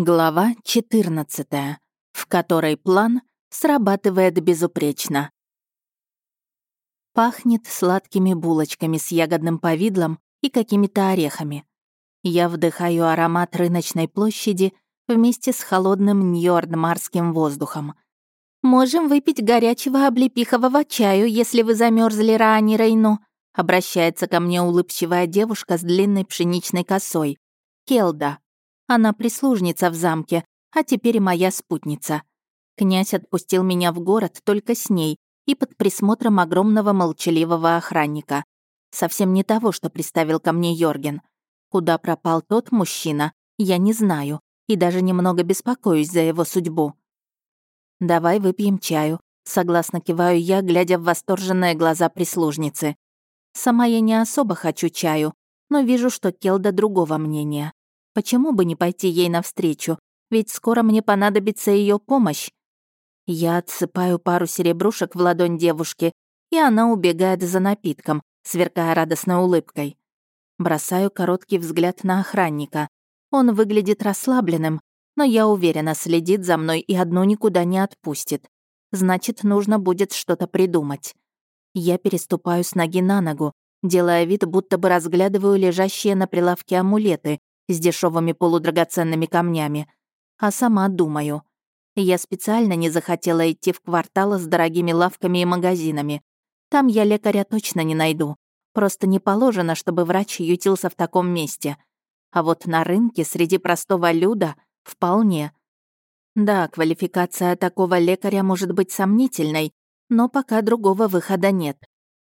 Глава 14, в которой план срабатывает безупречно. Пахнет сладкими булочками с ягодным повидлом и какими-то орехами. Я вдыхаю аромат рыночной площади вместе с холодным ньордмарским воздухом. «Можем выпить горячего облепихового чаю, если вы замерзли Раани Рейну», обращается ко мне улыбчивая девушка с длинной пшеничной косой. Келда. Она прислужница в замке, а теперь моя спутница. Князь отпустил меня в город только с ней и под присмотром огромного молчаливого охранника. Совсем не того, что приставил ко мне Йорген. Куда пропал тот мужчина, я не знаю, и даже немного беспокоюсь за его судьбу. «Давай выпьем чаю», — согласно киваю я, глядя в восторженные глаза прислужницы. Сама я не особо хочу чаю, но вижу, что Келда другого мнения. Почему бы не пойти ей навстречу? Ведь скоро мне понадобится ее помощь. Я отсыпаю пару серебрушек в ладонь девушки, и она убегает за напитком, сверкая радостной улыбкой. Бросаю короткий взгляд на охранника. Он выглядит расслабленным, но я уверена, следит за мной и одну никуда не отпустит. Значит, нужно будет что-то придумать. Я переступаю с ноги на ногу, делая вид, будто бы разглядываю лежащие на прилавке амулеты, с дешевыми полудрагоценными камнями, а сама думаю. Я специально не захотела идти в кварталы с дорогими лавками и магазинами. Там я лекаря точно не найду. Просто не положено, чтобы врач ютился в таком месте. А вот на рынке среди простого люда вполне. Да, квалификация такого лекаря может быть сомнительной, но пока другого выхода нет.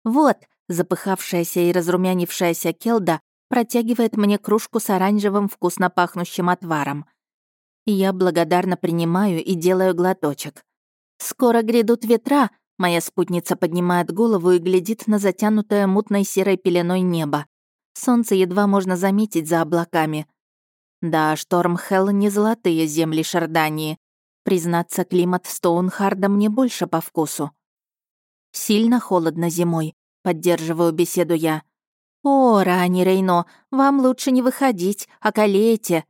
Вот, запыхавшаяся и разрумянившаяся Келда протягивает мне кружку с оранжевым вкусно пахнущим отваром. Я благодарно принимаю и делаю глоточек. «Скоро грядут ветра», — моя спутница поднимает голову и глядит на затянутое мутной серой пеленой небо. Солнце едва можно заметить за облаками. Да, шторм Хелл не золотые земли Шардании. Признаться, климат Стоунхарда мне больше по вкусу. Сильно холодно зимой, поддерживаю беседу я. «О, Рани Рейно, вам лучше не выходить, околеете».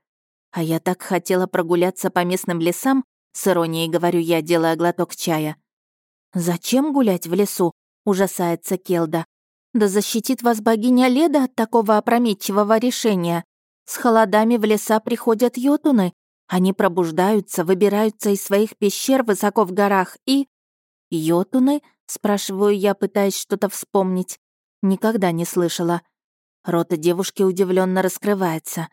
А я так хотела прогуляться по местным лесам, с иронией говорю я, делая глоток чая. «Зачем гулять в лесу?» — ужасается Келда. «Да защитит вас богиня Леда от такого опрометчивого решения. С холодами в леса приходят йотуны. Они пробуждаются, выбираются из своих пещер высоко в горах и...» «Йотуны?» — спрашиваю я, пытаясь что-то вспомнить. Никогда не слышала. Рот девушки удивленно раскрывается.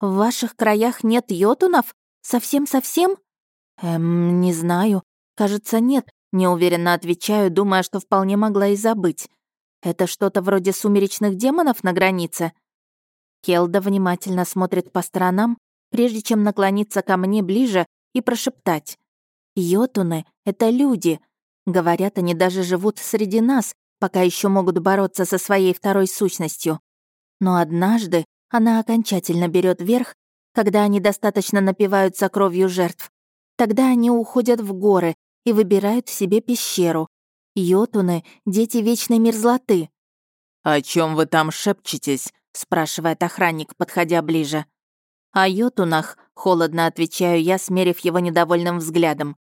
«В ваших краях нет йотунов? Совсем-совсем?» «Эм, не знаю. Кажется, нет», — неуверенно отвечаю, думая, что вполне могла и забыть. «Это что-то вроде сумеречных демонов на границе?» Келда внимательно смотрит по сторонам, прежде чем наклониться ко мне ближе и прошептать. «Йотуны — это люди. Говорят, они даже живут среди нас, пока еще могут бороться со своей второй сущностью. Но однажды она окончательно берет верх, когда они достаточно напиваются кровью жертв. Тогда они уходят в горы и выбирают себе пещеру. Йотуны — дети вечной мерзлоты. «О чем вы там шепчетесь?» — спрашивает охранник, подходя ближе. «О йотунах», — холодно отвечаю я, смерив его недовольным взглядом.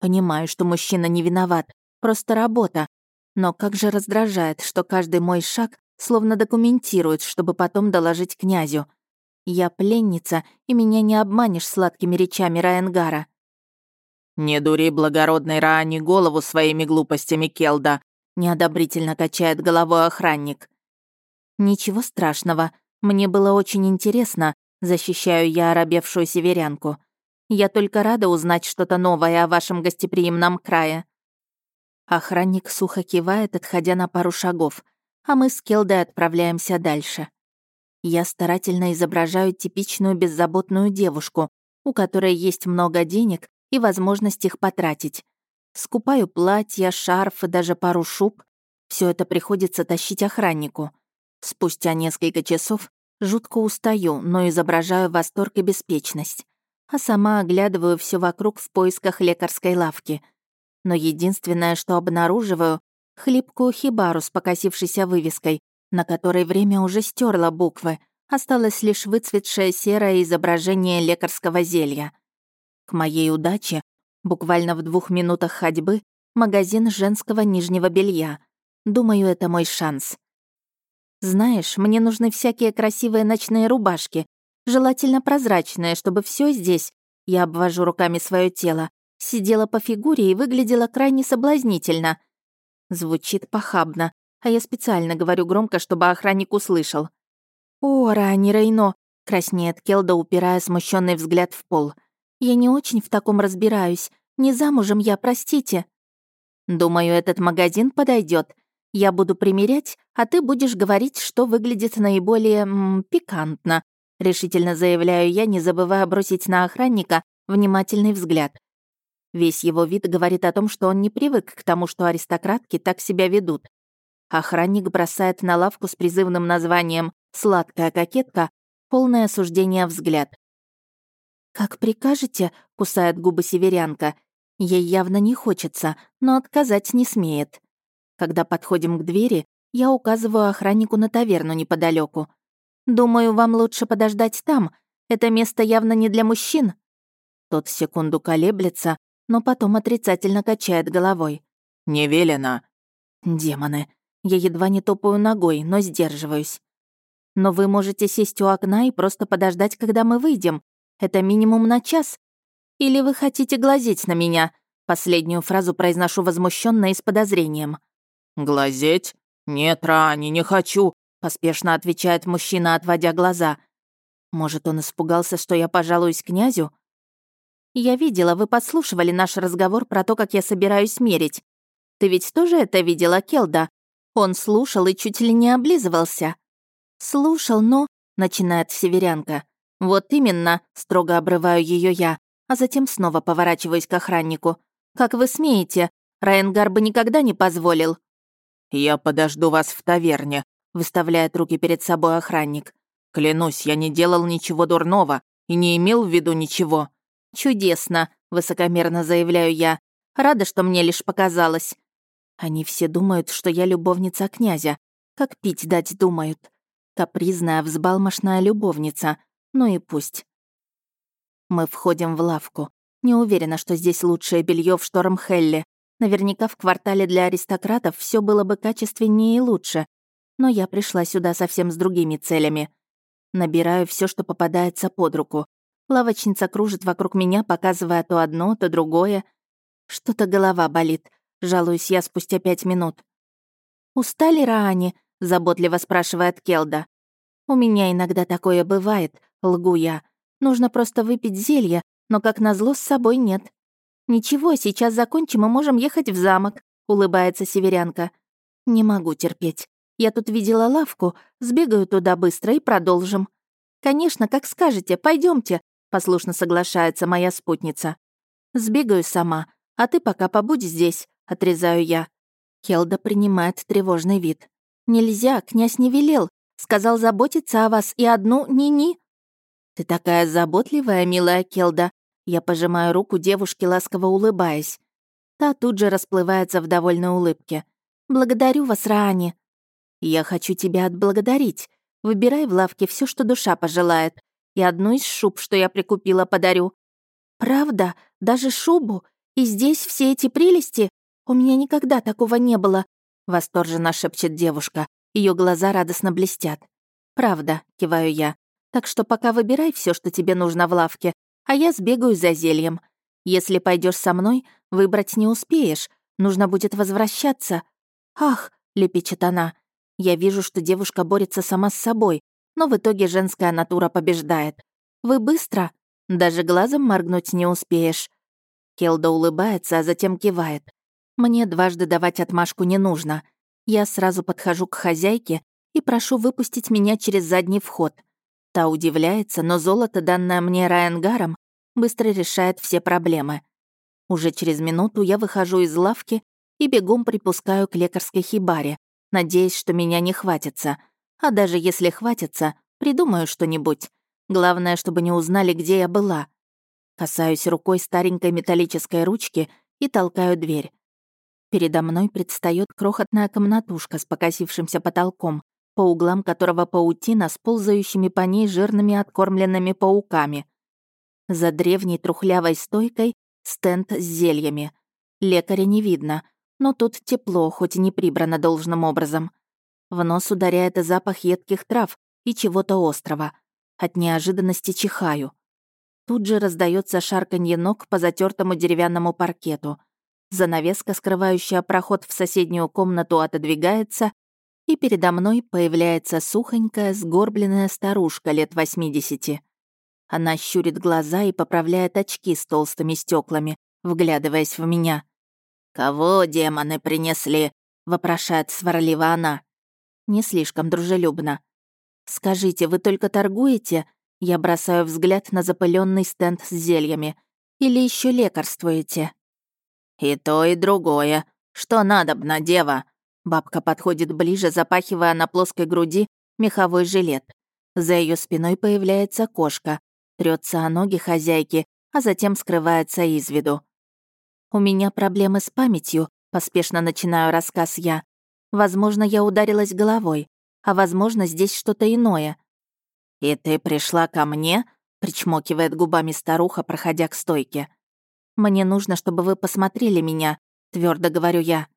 Понимаю, что мужчина не виноват, просто работа, но как же раздражает, что каждый мой шаг словно документирует, чтобы потом доложить князю. Я пленница, и меня не обманешь сладкими речами Раенгара. «Не дури благородной Раани голову своими глупостями, Келда», неодобрительно качает головой охранник. «Ничего страшного. Мне было очень интересно», защищаю я оробевшую северянку. «Я только рада узнать что-то новое о вашем гостеприимном крае». Охранник сухо кивает, отходя на пару шагов, а мы с Келдой отправляемся дальше. Я старательно изображаю типичную беззаботную девушку, у которой есть много денег и возможность их потратить. Скупаю платья, шарф и даже пару шуб. Все это приходится тащить охраннику. Спустя несколько часов жутко устаю, но изображаю восторг и беспечность. А сама оглядываю все вокруг в поисках лекарской лавки — но единственное, что обнаруживаю — хлипкую хибару с покосившейся вывеской, на которой время уже стерло буквы Осталось лишь выцветшее серое изображение лекарского зелья. К моей удаче, буквально в двух минутах ходьбы, магазин женского нижнего белья. Думаю, это мой шанс. Знаешь, мне нужны всякие красивые ночные рубашки, желательно прозрачные, чтобы все здесь, я обвожу руками свое тело, сидела по фигуре и выглядела крайне соблазнительно. Звучит похабно, а я специально говорю громко, чтобы охранник услышал. «О, Рани Рейно!» — краснеет Келда, упирая смущенный взгляд в пол. «Я не очень в таком разбираюсь. Не замужем я, простите». «Думаю, этот магазин подойдет. Я буду примерять, а ты будешь говорить, что выглядит наиболее м, пикантно», — решительно заявляю я, не забывая бросить на охранника внимательный взгляд. Весь его вид говорит о том, что он не привык к тому, что аристократки так себя ведут. Охранник бросает на лавку с призывным названием «Сладкая кокетка» полное осуждение взгляд. «Как прикажете», — кусает губы северянка. Ей явно не хочется, но отказать не смеет. Когда подходим к двери, я указываю охраннику на таверну неподалеку. «Думаю, вам лучше подождать там. Это место явно не для мужчин». Тот секунду колеблется, но потом отрицательно качает головой. «Не велено». «Демоны. Я едва не топаю ногой, но сдерживаюсь. Но вы можете сесть у окна и просто подождать, когда мы выйдем. Это минимум на час. Или вы хотите глазеть на меня?» Последнюю фразу произношу возмущенно и с подозрением. «Глазеть? Нет, Рани, не хочу», — поспешно отвечает мужчина, отводя глаза. «Может, он испугался, что я пожалуюсь князю?» «Я видела, вы подслушивали наш разговор про то, как я собираюсь мерить. Ты ведь тоже это видела, Келда?» Он слушал и чуть ли не облизывался. «Слушал, но...» — начинает северянка. «Вот именно», — строго обрываю ее я, а затем снова поворачиваюсь к охраннику. «Как вы смеете? Райангар бы никогда не позволил». «Я подожду вас в таверне», — выставляет руки перед собой охранник. «Клянусь, я не делал ничего дурного и не имел в виду ничего». «Чудесно», — высокомерно заявляю я. «Рада, что мне лишь показалось. Они все думают, что я любовница князя. Как пить дать думают. Капризная, взбалмошная любовница. Ну и пусть. Мы входим в лавку. Не уверена, что здесь лучшее белье в Штормхелле. Наверняка в квартале для аристократов все было бы качественнее и лучше. Но я пришла сюда совсем с другими целями. Набираю все, что попадается под руку. Лавочница кружит вокруг меня, показывая то одно, то другое. Что-то голова болит. Жалуюсь я спустя пять минут. «Устали Раани?» — заботливо спрашивает Келда. «У меня иногда такое бывает», — лгу я. «Нужно просто выпить зелье, но, как назло, с собой нет». «Ничего, сейчас закончим и можем ехать в замок», — улыбается северянка. «Не могу терпеть. Я тут видела лавку, сбегаю туда быстро и продолжим». «Конечно, как скажете, пойдемте, послушно соглашается моя спутница. «Сбегаю сама, а ты пока побудь здесь. — отрезаю я. Келда принимает тревожный вид. «Нельзя, князь не велел. Сказал заботиться о вас и одну ни-ни». «Ты такая заботливая, милая Келда». Я пожимаю руку девушке, ласково улыбаясь. Та тут же расплывается в довольной улыбке. «Благодарю вас, Раани». «Я хочу тебя отблагодарить. Выбирай в лавке все, что душа пожелает. И одну из шуб, что я прикупила, подарю». «Правда? Даже шубу? И здесь все эти прелести? «У меня никогда такого не было», — восторженно шепчет девушка. Ее глаза радостно блестят. «Правда», — киваю я. «Так что пока выбирай все, что тебе нужно в лавке, а я сбегаю за зельем. Если пойдешь со мной, выбрать не успеешь. Нужно будет возвращаться». «Ах», — лепечет она. Я вижу, что девушка борется сама с собой, но в итоге женская натура побеждает. «Вы быстро?» Даже глазом моргнуть не успеешь. Келда улыбается, а затем кивает. Мне дважды давать отмашку не нужно. Я сразу подхожу к хозяйке и прошу выпустить меня через задний вход. Та удивляется, но золото, данное мне Райангаром, быстро решает все проблемы. Уже через минуту я выхожу из лавки и бегом припускаю к лекарской хибаре, надеясь, что меня не хватится. А даже если хватится, придумаю что-нибудь. Главное, чтобы не узнали, где я была. Касаюсь рукой старенькой металлической ручки и толкаю дверь. Передо мной предстает крохотная комнатушка с покосившимся потолком. по углам которого паутина с ползающими по ней жирными откормленными пауками. За древней трухлявой стойкой стенд с зельями. Лекаря не видно, но тут тепло, хоть и не прибрано должным образом. В нос ударяет запах едких трав и чего-то острого. От неожиданности чихаю. Тут же раздается шарканье ног по затертому деревянному паркету. Занавеска, скрывающая проход в соседнюю комнату, отодвигается, и передо мной появляется сухонькая, сгорбленная старушка лет 80. Она щурит глаза и поправляет очки с толстыми стеклами, вглядываясь в меня. «Кого демоны принесли?» — вопрошает сварливо она. Не слишком дружелюбно. «Скажите, вы только торгуете?» Я бросаю взгляд на запыленный стенд с зельями. «Или еще лекарствуете?» «И то, и другое. Что надобно, дева?» Бабка подходит ближе, запахивая на плоской груди меховой жилет. За ее спиной появляется кошка, трется о ноги хозяйки, а затем скрывается из виду. «У меня проблемы с памятью», — поспешно начинаю рассказ я. «Возможно, я ударилась головой, а возможно, здесь что-то иное». «И ты пришла ко мне?» — причмокивает губами старуха, проходя к стойке. «Мне нужно, чтобы вы посмотрели меня», — твердо говорю я.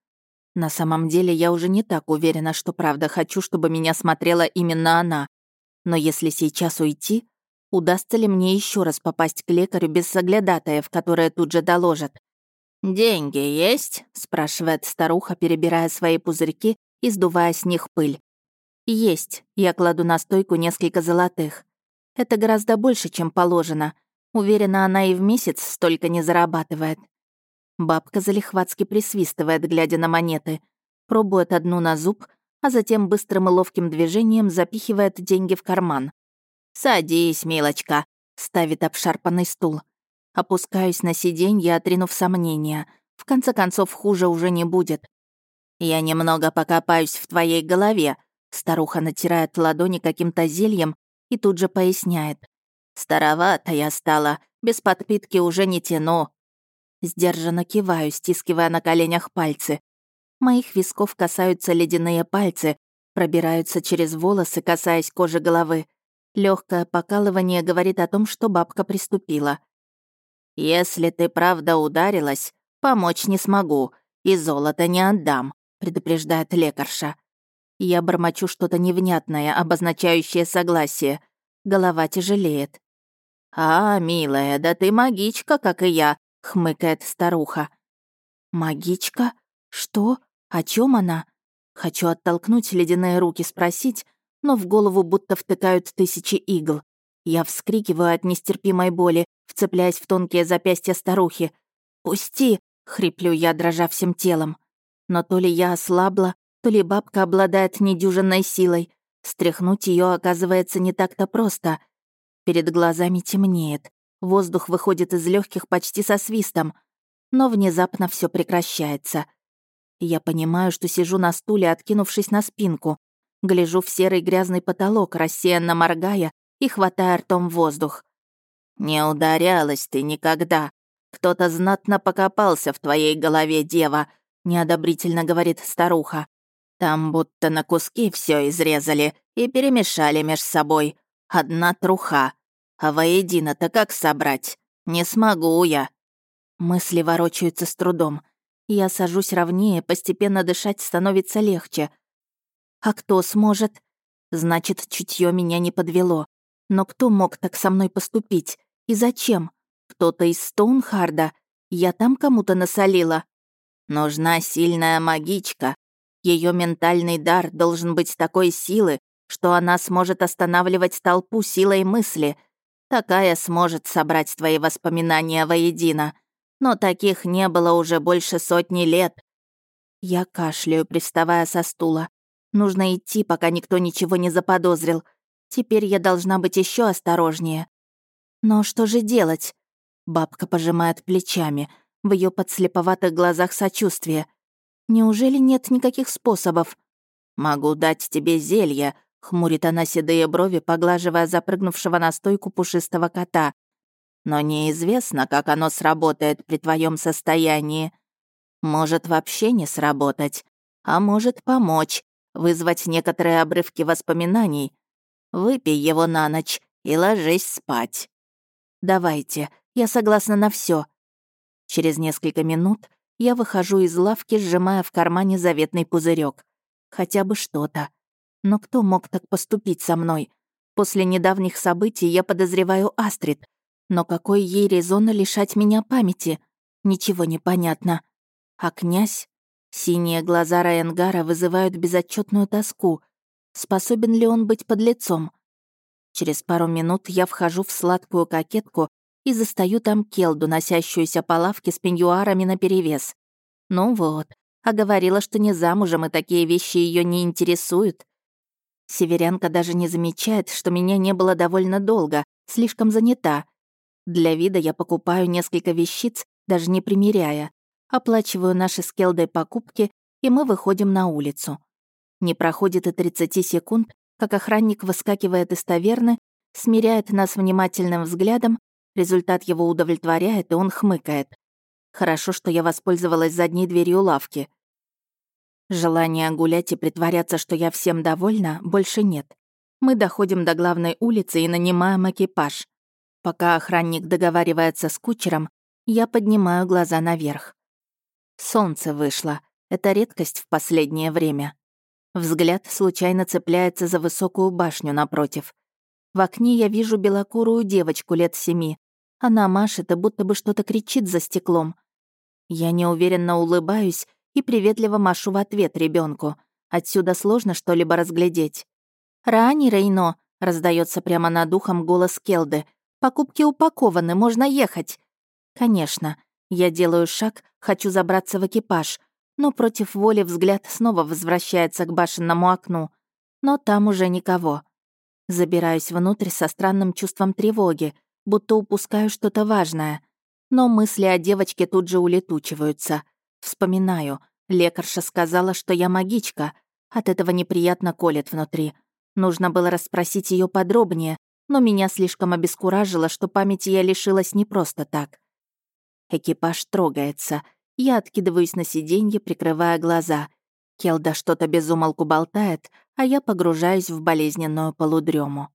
На самом деле я уже не так уверена, что правда хочу, чтобы меня смотрела именно она. Но если сейчас уйти, удастся ли мне еще раз попасть к лекарю без соглядатаев, которые тут же доложат? «Деньги есть?» — спрашивает старуха, перебирая свои пузырьки и сдувая с них пыль. «Есть. Я кладу на стойку несколько золотых. Это гораздо больше, чем положено. Уверена, она и в месяц столько не зарабатывает. Бабка залихватски присвистывает, глядя на монеты, пробует одну на зуб, а затем быстрым и ловким движением запихивает деньги в карман. «Садись, милочка», — ставит обшарпанный стул. Опускаюсь на сиденье, отринув сомнения. В конце концов, хуже уже не будет. «Я немного покопаюсь в твоей голове», — старуха натирает ладони каким-то зельем и тут же поясняет. «Старовата я стала, без подпитки уже не тяну, Сдержанно киваю, стискивая на коленях пальцы. Моих висков касаются ледяные пальцы, пробираются через волосы, касаясь кожи головы. Легкое покалывание говорит о том, что бабка приступила. «Если ты правда ударилась, помочь не смогу, и золото не отдам», предупреждает лекарша. Я бормочу что-то невнятное, обозначающее согласие. Голова тяжелеет. «А, милая, да ты магичка, как и я», — хмыкает старуха. «Магичка? Что? О чем она?» Хочу оттолкнуть ледяные руки, спросить, но в голову будто втыкают тысячи игл. Я вскрикиваю от нестерпимой боли, вцепляясь в тонкие запястья старухи. «Пусти!» — хриплю я, дрожа всем телом. Но то ли я ослабла, то ли бабка обладает недюжинной силой. Стряхнуть ее оказывается не так-то просто. Перед глазами темнеет. Воздух выходит из легких почти со свистом, но внезапно все прекращается. Я понимаю, что сижу на стуле, откинувшись на спинку, гляжу в серый грязный потолок, рассеянно моргая и хватая ртом воздух. «Не ударялась ты никогда. Кто-то знатно покопался в твоей голове, дева», — неодобрительно говорит старуха. «Там будто на куски все изрезали и перемешали меж собой. Одна труха. А воедино-то как собрать? Не смогу я. Мысли ворочаются с трудом. Я сажусь ровнее, постепенно дышать становится легче. А кто сможет? Значит, чутье меня не подвело. Но кто мог так со мной поступить? И зачем? Кто-то из Стоунхарда? Я там кому-то насолила? Нужна сильная магичка. Ее ментальный дар должен быть такой силы, что она сможет останавливать толпу силой мысли — Такая сможет собрать твои воспоминания воедино. Но таких не было уже больше сотни лет. Я кашляю, приставая со стула. Нужно идти, пока никто ничего не заподозрил. Теперь я должна быть еще осторожнее. Но что же делать? Бабка пожимает плечами. В ее подслеповатых глазах сочувствие. Неужели нет никаких способов? Могу дать тебе зелье, Хмурит она седые брови, поглаживая запрыгнувшего на стойку пушистого кота. Но неизвестно, как оно сработает при твоем состоянии. Может вообще не сработать, а может помочь. вызвать некоторые обрывки воспоминаний. Выпей его на ночь и ложись спать. Давайте, я согласна на все. Через несколько минут я выхожу из лавки, сжимая в кармане заветный пузырек. Хотя бы что-то. Но кто мог так поступить со мной? После недавних событий я подозреваю Астрид. Но какой ей резон лишать меня памяти? Ничего не понятно. А князь? Синие глаза Райангара вызывают безотчетную тоску. Способен ли он быть под лицом? Через пару минут я вхожу в сладкую кокетку и застаю там Келду, носящуюся по лавке с пеньюарами наперевес. Ну вот, а говорила, что не замужем, и такие вещи ее не интересуют. Северянка даже не замечает, что меня не было довольно долго, слишком занята. Для вида я покупаю несколько вещиц, даже не примеряя. Оплачиваю наши с Келдой покупки, и мы выходим на улицу. Не проходит и 30 секунд, как охранник выскакивает из таверны, смиряет нас внимательным взглядом, результат его удовлетворяет, и он хмыкает. Хорошо, что я воспользовалась задней дверью лавки. Желания гулять и притворяться, что я всем довольна, больше нет. Мы доходим до главной улицы и нанимаем экипаж. Пока охранник договаривается с кучером, я поднимаю глаза наверх. Солнце вышло. Это редкость в последнее время. Взгляд случайно цепляется за высокую башню напротив. В окне я вижу белокурую девочку лет семи. Она машет и будто бы что-то кричит за стеклом. Я неуверенно улыбаюсь и приветливо машу в ответ ребенку. Отсюда сложно что-либо разглядеть. «Рани, Рейно!» — раздается прямо над ухом голос Келды. «Покупки упакованы, можно ехать!» «Конечно». Я делаю шаг, хочу забраться в экипаж, но против воли взгляд снова возвращается к башенному окну. Но там уже никого. Забираюсь внутрь со странным чувством тревоги, будто упускаю что-то важное. Но мысли о девочке тут же улетучиваются. Вспоминаю. Лекарша сказала, что я магичка. От этого неприятно колет внутри. Нужно было расспросить ее подробнее, но меня слишком обескуражило, что памяти я лишилась не просто так. Экипаж трогается. Я откидываюсь на сиденье, прикрывая глаза. Келда что-то безумолку болтает, а я погружаюсь в болезненную полудрему.